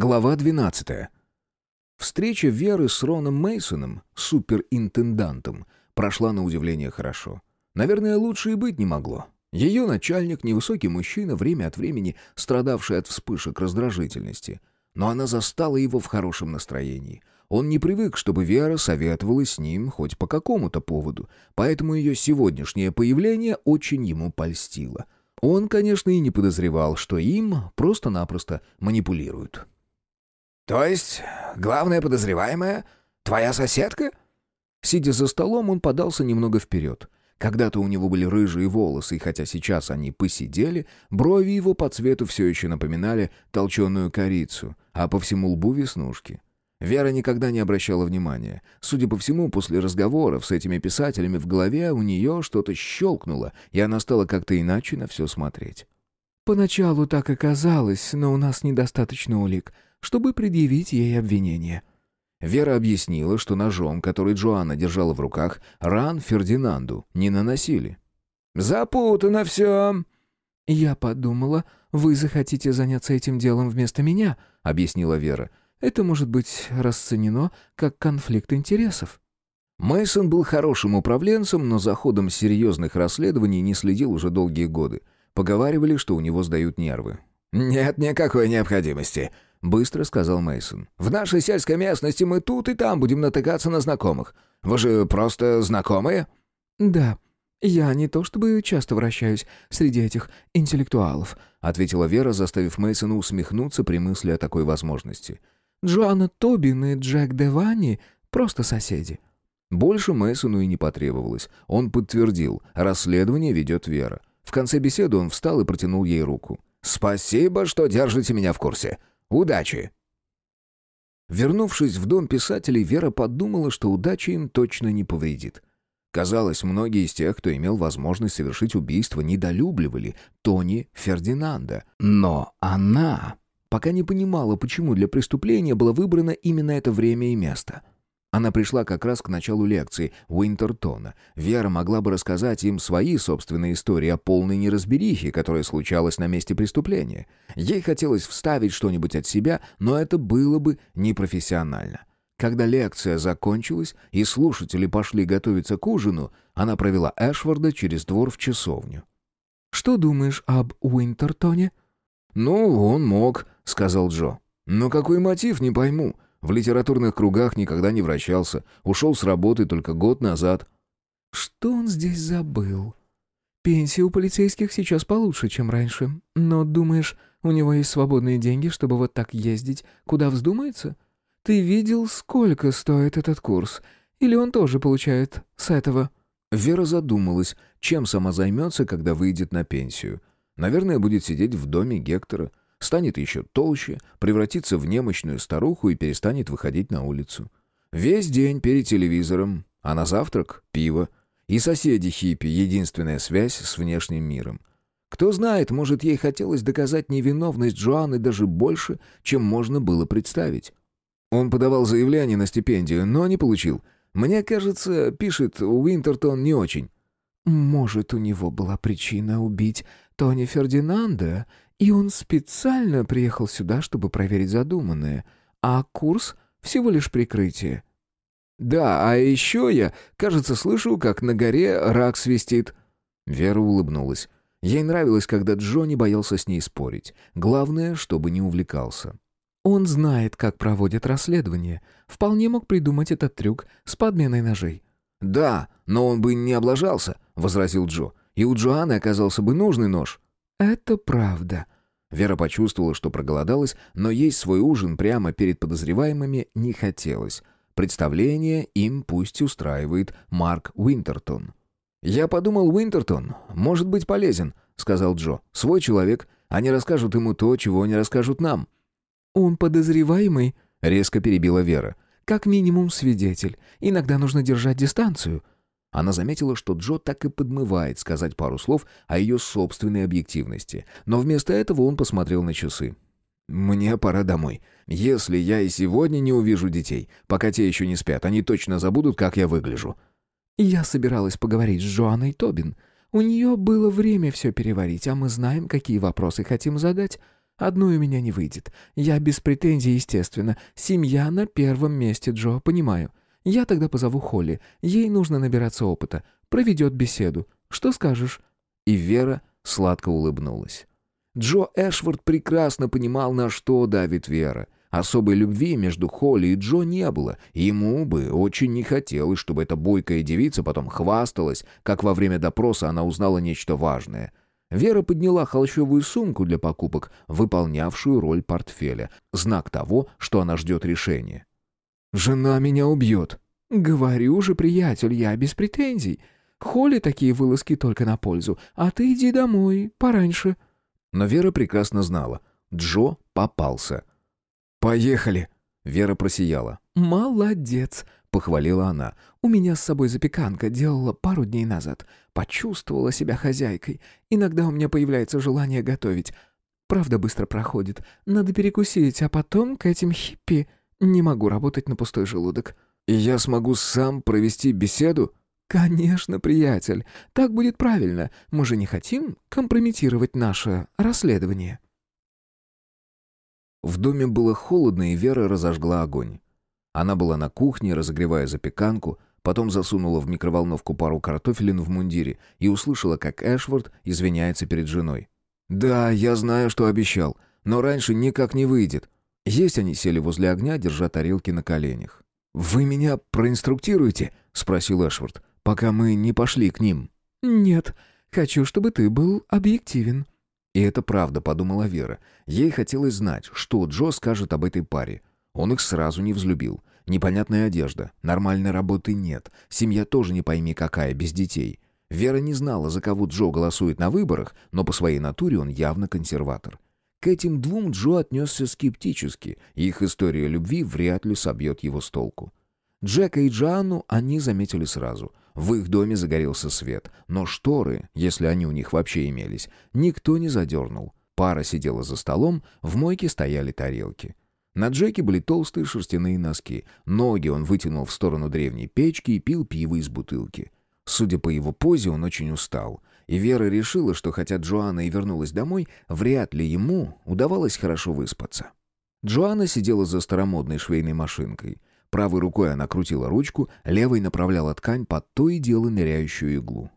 Глава 12. Встреча Веры с Роном Мейсоном, суперинтендантом, прошла на удивление хорошо. Наверное, лучше и быть не могло. Ее начальник, невысокий мужчина, время от времени страдавший от вспышек раздражительности. Но она застала его в хорошем настроении. Он не привык, чтобы Вера советовалась с ним хоть по какому-то поводу, поэтому ее сегодняшнее появление очень ему польстило. Он, конечно, и не подозревал, что им просто-напросто манипулируют. «То есть главная подозреваемая — твоя соседка?» Сидя за столом, он подался немного вперед. Когда-то у него были рыжие волосы, и хотя сейчас они посидели, брови его по цвету все еще напоминали толченую корицу, а по всему лбу веснушки. Вера никогда не обращала внимания. Судя по всему, после разговоров с этими писателями в голове у нее что-то щелкнуло, и она стала как-то иначе на все смотреть. «Поначалу так и казалось, но у нас недостаточно улик, чтобы предъявить ей обвинение». Вера объяснила, что ножом, который Джоанна держала в руках, ран Фердинанду не наносили. «Запутано все!» «Я подумала, вы захотите заняться этим делом вместо меня», — объяснила Вера. «Это может быть расценено как конфликт интересов». Мейсон был хорошим управленцем, но за ходом серьезных расследований не следил уже долгие годы. Поговаривали, что у него сдают нервы. «Нет никакой необходимости», — быстро сказал Мейсон. «В нашей сельской местности мы тут и там будем натыкаться на знакомых. Вы же просто знакомые?» «Да. Я не то чтобы часто вращаюсь среди этих интеллектуалов», — ответила Вера, заставив Мейсона усмехнуться при мысли о такой возможности. «Джоанна Тобин и Джек Девани — просто соседи». Больше Мейсону и не потребовалось. Он подтвердил, расследование ведет Вера. В конце беседы он встал и протянул ей руку. «Спасибо, что держите меня в курсе. Удачи!» Вернувшись в дом писателей, Вера подумала, что удача им точно не повредит. Казалось, многие из тех, кто имел возможность совершить убийство, недолюбливали Тони Фердинанда. Но она пока не понимала, почему для преступления было выбрано именно это время и место — она пришла как раз к началу лекции Уинтертона. Вера могла бы рассказать им свои собственные истории о полной неразберихе, которая случалась на месте преступления. Ей хотелось вставить что-нибудь от себя, но это было бы непрофессионально. Когда лекция закончилась и слушатели пошли готовиться к ужину, она провела Эшварда через двор в часовню. «Что думаешь об Уинтертоне?» «Ну, он мог», — сказал Джо. «Но какой мотив, не пойму. В литературных кругах никогда не вращался. Ушел с работы только год назад. Что он здесь забыл? Пенсия у полицейских сейчас получше, чем раньше. Но, думаешь, у него есть свободные деньги, чтобы вот так ездить, куда вздумается? Ты видел, сколько стоит этот курс? Или он тоже получает с этого?» Вера задумалась, чем сама займется, когда выйдет на пенсию. Наверное, будет сидеть в доме Гектора станет еще толще, превратится в немощную старуху и перестанет выходить на улицу. Весь день перед телевизором, а на завтрак — пиво. И соседи хиппи — единственная связь с внешним миром. Кто знает, может, ей хотелось доказать невиновность Джоанны даже больше, чем можно было представить. Он подавал заявление на стипендию, но не получил. Мне кажется, пишет Уинтертон не очень. «Может, у него была причина убить Тони Фердинанда и он специально приехал сюда, чтобы проверить задуманное, а курс — всего лишь прикрытие. «Да, а еще я, кажется, слышу, как на горе рак свистит». Вера улыбнулась. Ей нравилось, когда Джо не боялся с ней спорить. Главное, чтобы не увлекался. «Он знает, как проводят расследование. Вполне мог придумать этот трюк с подменой ножей». «Да, но он бы не облажался», — возразил Джо. «И у Джоанны оказался бы нужный нож». «Это правда». Вера почувствовала, что проголодалась, но есть свой ужин прямо перед подозреваемыми не хотелось. Представление им пусть устраивает Марк Уинтертон. «Я подумал, Уинтертон может быть полезен», — сказал Джо. «Свой человек. Они расскажут ему то, чего не расскажут нам». «Он подозреваемый», — резко перебила Вера. «Как минимум свидетель. Иногда нужно держать дистанцию». Она заметила, что Джо так и подмывает сказать пару слов о ее собственной объективности, но вместо этого он посмотрел на часы. «Мне пора домой. Если я и сегодня не увижу детей, пока те еще не спят, они точно забудут, как я выгляжу». «Я собиралась поговорить с Джоанной Тобин. У нее было время все переварить, а мы знаем, какие вопросы хотим задать. Одной у меня не выйдет. Я без претензий, естественно. Семья на первом месте, Джо, понимаю. Я тогда позову Холли. Ей нужно набираться опыта. Проведет беседу. Что скажешь?» И Вера сладко улыбнулась. Джо Эшвард прекрасно понимал, на что давит Вера. Особой любви между Холли и Джо не было, ему бы очень не хотелось, чтобы эта бойкая девица потом хвасталась, как во время допроса она узнала нечто важное. Вера подняла холщовую сумку для покупок, выполнявшую роль портфеля, знак того, что она ждет решения. «Жена меня убьет». «Говорю же, приятель, я без претензий. Холли такие вылазки только на пользу, а ты иди домой, пораньше». Но Вера прекрасно знала. Джо попался. «Поехали!» Вера просияла. «Молодец!» — похвалила она. «У меня с собой запеканка делала пару дней назад. Почувствовала себя хозяйкой. Иногда у меня появляется желание готовить. Правда, быстро проходит. Надо перекусить, а потом к этим хиппи не могу работать на пустой желудок». «И я смогу сам провести беседу?» «Конечно, приятель. Так будет правильно. Мы же не хотим компрометировать наше расследование». В доме было холодно, и Вера разожгла огонь. Она была на кухне, разогревая запеканку, потом засунула в микроволновку пару картофелин в мундире и услышала, как Эшвард извиняется перед женой. «Да, я знаю, что обещал, но раньше никак не выйдет». Есть они сели возле огня, держа тарелки на коленях. «Вы меня проинструктируете?» — спросил Эшвард пока мы не пошли к ним». «Нет, хочу, чтобы ты был объективен». И это правда, подумала Вера. Ей хотелось знать, что Джо скажет об этой паре. Он их сразу не взлюбил. Непонятная одежда, нормальной работы нет, семья тоже не пойми какая, без детей. Вера не знала, за кого Джо голосует на выборах, но по своей натуре он явно консерватор. К этим двум Джо отнесся скептически, и их история любви вряд ли собьет его с толку. Джека и Джоанну они заметили сразу. В их доме загорелся свет, но шторы, если они у них вообще имелись, никто не задернул. Пара сидела за столом, в мойке стояли тарелки. На Джеке были толстые шерстяные носки. Ноги он вытянул в сторону древней печки и пил пиво из бутылки. Судя по его позе, он очень устал. И Вера решила, что хотя Джоанна и вернулась домой, вряд ли ему удавалось хорошо выспаться. Джоанна сидела за старомодной швейной машинкой. Правой рукой она крутила ручку, левой направляла ткань под то и дело ныряющую иглу.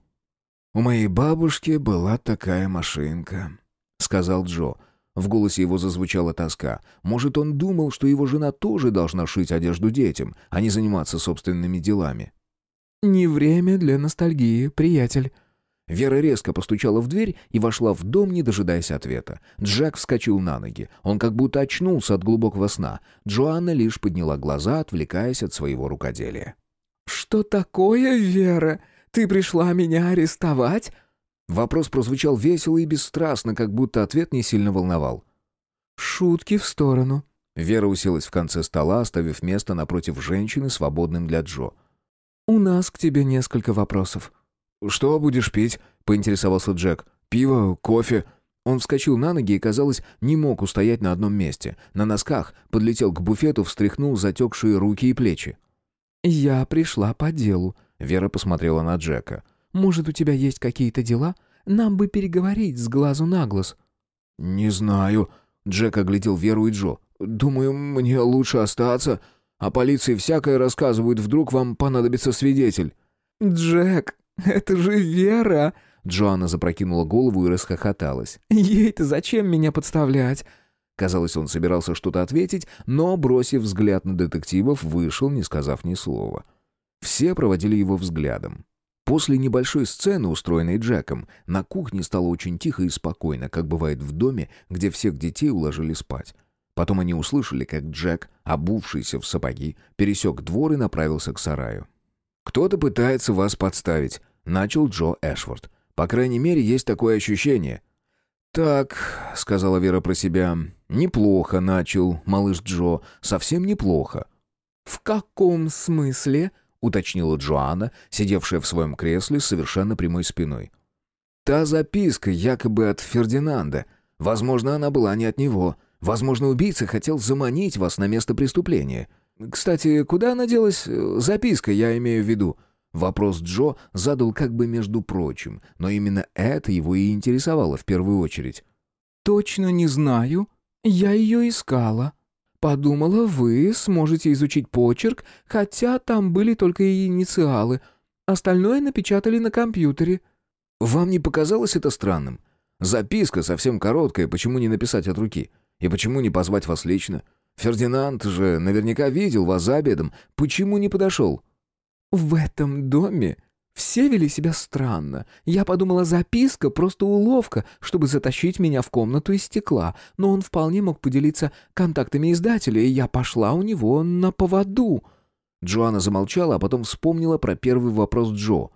«У моей бабушки была такая машинка», — сказал Джо. В голосе его зазвучала тоска. Может, он думал, что его жена тоже должна шить одежду детям, а не заниматься собственными делами. «Не время для ностальгии, приятель», Вера резко постучала в дверь и вошла в дом, не дожидаясь ответа. Джек вскочил на ноги. Он как будто очнулся от глубокого сна. Джоанна лишь подняла глаза, отвлекаясь от своего рукоделия. «Что такое, Вера? Ты пришла меня арестовать?» Вопрос прозвучал весело и бесстрастно, как будто ответ не сильно волновал. «Шутки в сторону». Вера уселась в конце стола, оставив место напротив женщины, свободным для Джо. «У нас к тебе несколько вопросов». «Что будешь пить?» — поинтересовался Джек. «Пиво? Кофе?» Он вскочил на ноги и, казалось, не мог устоять на одном месте. На носках подлетел к буфету, встряхнул затекшие руки и плечи. «Я пришла по делу», — Вера посмотрела на Джека. «Может, у тебя есть какие-то дела? Нам бы переговорить с глазу на глаз». «Не знаю», — Джек оглядел Веру и Джо. «Думаю, мне лучше остаться. А полиции всякое рассказывают, вдруг вам понадобится свидетель». «Джек, «Это же Вера!» Джоанна запрокинула голову и расхохоталась. «Ей-то зачем меня подставлять?» Казалось, он собирался что-то ответить, но, бросив взгляд на детективов, вышел, не сказав ни слова. Все проводили его взглядом. После небольшой сцены, устроенной Джеком, на кухне стало очень тихо и спокойно, как бывает в доме, где всех детей уложили спать. Потом они услышали, как Джек, обувшийся в сапоги, пересек двор и направился к сараю. «Кто-то пытается вас подставить», — начал Джо Эшфорд. «По крайней мере, есть такое ощущение». «Так», — сказала Вера про себя, — «неплохо начал, малыш Джо, совсем неплохо». «В каком смысле?» — уточнила Джоанна, сидевшая в своем кресле с совершенно прямой спиной. «Та записка якобы от Фердинанда. Возможно, она была не от него. Возможно, убийца хотел заманить вас на место преступления. Кстати, куда она делась? Записка, я имею в виду». Вопрос Джо задал как бы между прочим, но именно это его и интересовало в первую очередь. «Точно не знаю. Я ее искала. Подумала, вы сможете изучить почерк, хотя там были только и инициалы. Остальное напечатали на компьютере». «Вам не показалось это странным? Записка совсем короткая, почему не написать от руки? И почему не позвать вас лично? Фердинанд же наверняка видел вас за обедом. Почему не подошел?» «В этом доме все вели себя странно. Я подумала, записка — просто уловка, чтобы затащить меня в комнату из стекла, но он вполне мог поделиться контактами издателя, и я пошла у него на поводу». Джоанна замолчала, а потом вспомнила про первый вопрос Джо.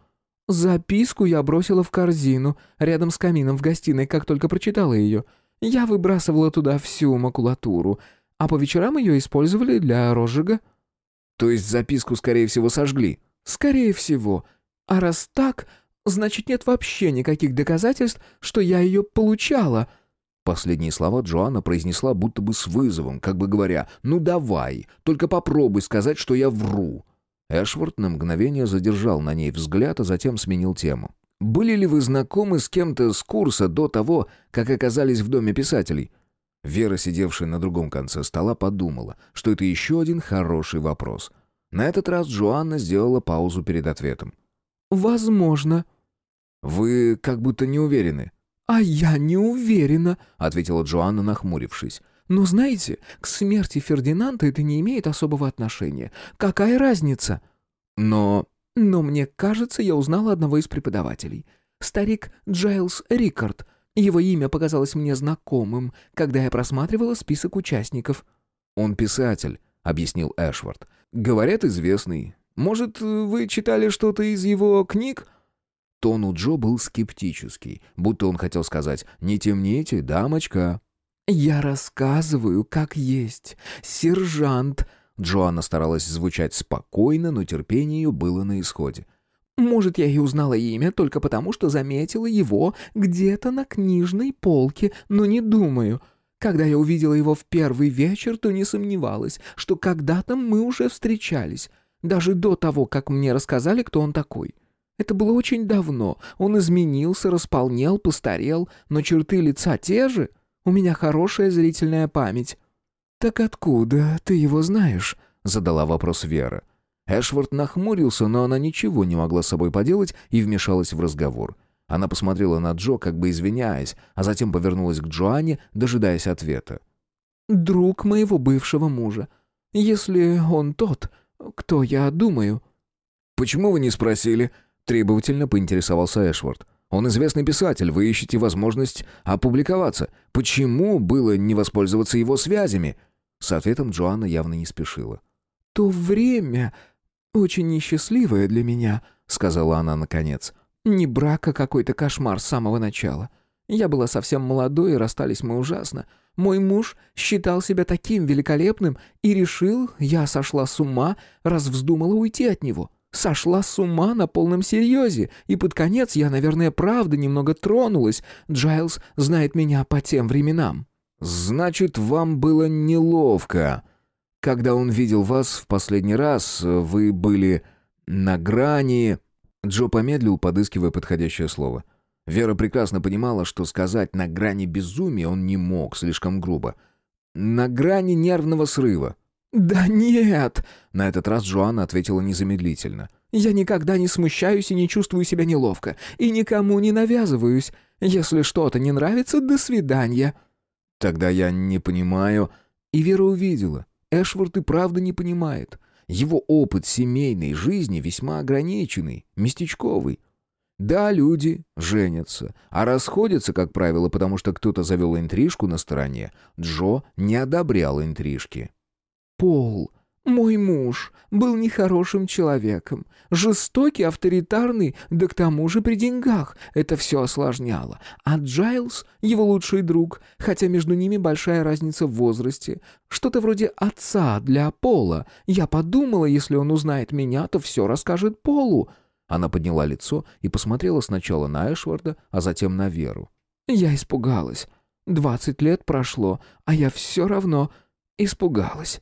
«Записку я бросила в корзину, рядом с камином в гостиной, как только прочитала ее. Я выбрасывала туда всю макулатуру, а по вечерам ее использовали для розжига». «То есть записку, скорее всего, сожгли?» «Скорее всего. А раз так, значит, нет вообще никаких доказательств, что я ее получала». Последние слова Джоанна произнесла будто бы с вызовом, как бы говоря, «Ну давай, только попробуй сказать, что я вру». Эшвард на мгновение задержал на ней взгляд, а затем сменил тему. «Были ли вы знакомы с кем-то с курса до того, как оказались в доме писателей?» Вера, сидевшая на другом конце стола, подумала, что это еще один хороший вопрос. На этот раз Джоанна сделала паузу перед ответом. «Возможно». «Вы как будто не уверены». «А я не уверена», — ответила Джоанна, нахмурившись. «Но знаете, к смерти Фердинанда это не имеет особого отношения. Какая разница?» «Но...» «Но мне кажется, я узнала одного из преподавателей. Старик Джайлс Рикард. Его имя показалось мне знакомым, когда я просматривала список участников». «Он писатель», — объяснил Эшвард. «Говорят, известный. Может, вы читали что-то из его книг?» Тон у Джо был скептический, будто он хотел сказать «Не темните, дамочка». «Я рассказываю, как есть. Сержант...» Джоанна старалась звучать спокойно, но терпение ее было на исходе. «Может, я и узнала имя только потому, что заметила его где-то на книжной полке, но не думаю. Когда я увидела его в первый вечер, то не сомневалась, что когда-то мы уже встречались. Даже до того, как мне рассказали, кто он такой. Это было очень давно. Он изменился, располнел, постарел, но черты лица те же. У меня хорошая зрительная память». «Так откуда ты его знаешь?» — задала вопрос Вера. Эшвард нахмурился, но она ничего не могла с собой поделать и вмешалась в разговор. Она посмотрела на Джо, как бы извиняясь, а затем повернулась к Джоанне, дожидаясь ответа. «Друг моего бывшего мужа. Если он тот, «Кто я думаю?» «Почему вы не спросили?» — требовательно поинтересовался Эшвард. «Он известный писатель, вы ищете возможность опубликоваться. Почему было не воспользоваться его связями?» С ответом Джоанна явно не спешила. «То время очень несчастливое для меня», — сказала она наконец. «Не брак, а какой-то кошмар с самого начала. Я была совсем молодой, и расстались мы ужасно. Мой муж считал себя таким великолепным и решил, я сошла с ума, раз вздумала уйти от него. Сошла с ума на полном серьезе, и под конец я, наверное, правда немного тронулась. Джайлз знает меня по тем временам». «Значит, вам было неловко. Когда он видел вас в последний раз, вы были на грани...» Джо помедлил, подыскивая подходящее слово. Вера прекрасно понимала, что сказать «на грани безумия» он не мог, слишком грубо. «На грани нервного срыва». «Да нет!» — на этот раз Джоанна ответила незамедлительно. «Я никогда не смущаюсь и не чувствую себя неловко, и никому не навязываюсь. Если что-то не нравится, до свидания». «Тогда я не понимаю...» И Вера увидела. Эшвард и правда не понимает. Его опыт семейной жизни весьма ограниченный, местечковый. Да, люди женятся, а расходятся, как правило, потому что кто-то завел интрижку на стороне. Джо не одобрял интрижки. «Пол, мой муж, был нехорошим человеком, жестокий, авторитарный, да к тому же при деньгах. Это все осложняло. А Джайлз — его лучший друг, хотя между ними большая разница в возрасте. Что-то вроде отца для Пола. Я подумала, если он узнает меня, то все расскажет Полу». Она подняла лицо и посмотрела сначала на Эшварда, а затем на Веру. «Я испугалась. Двадцать лет прошло, а я все равно испугалась».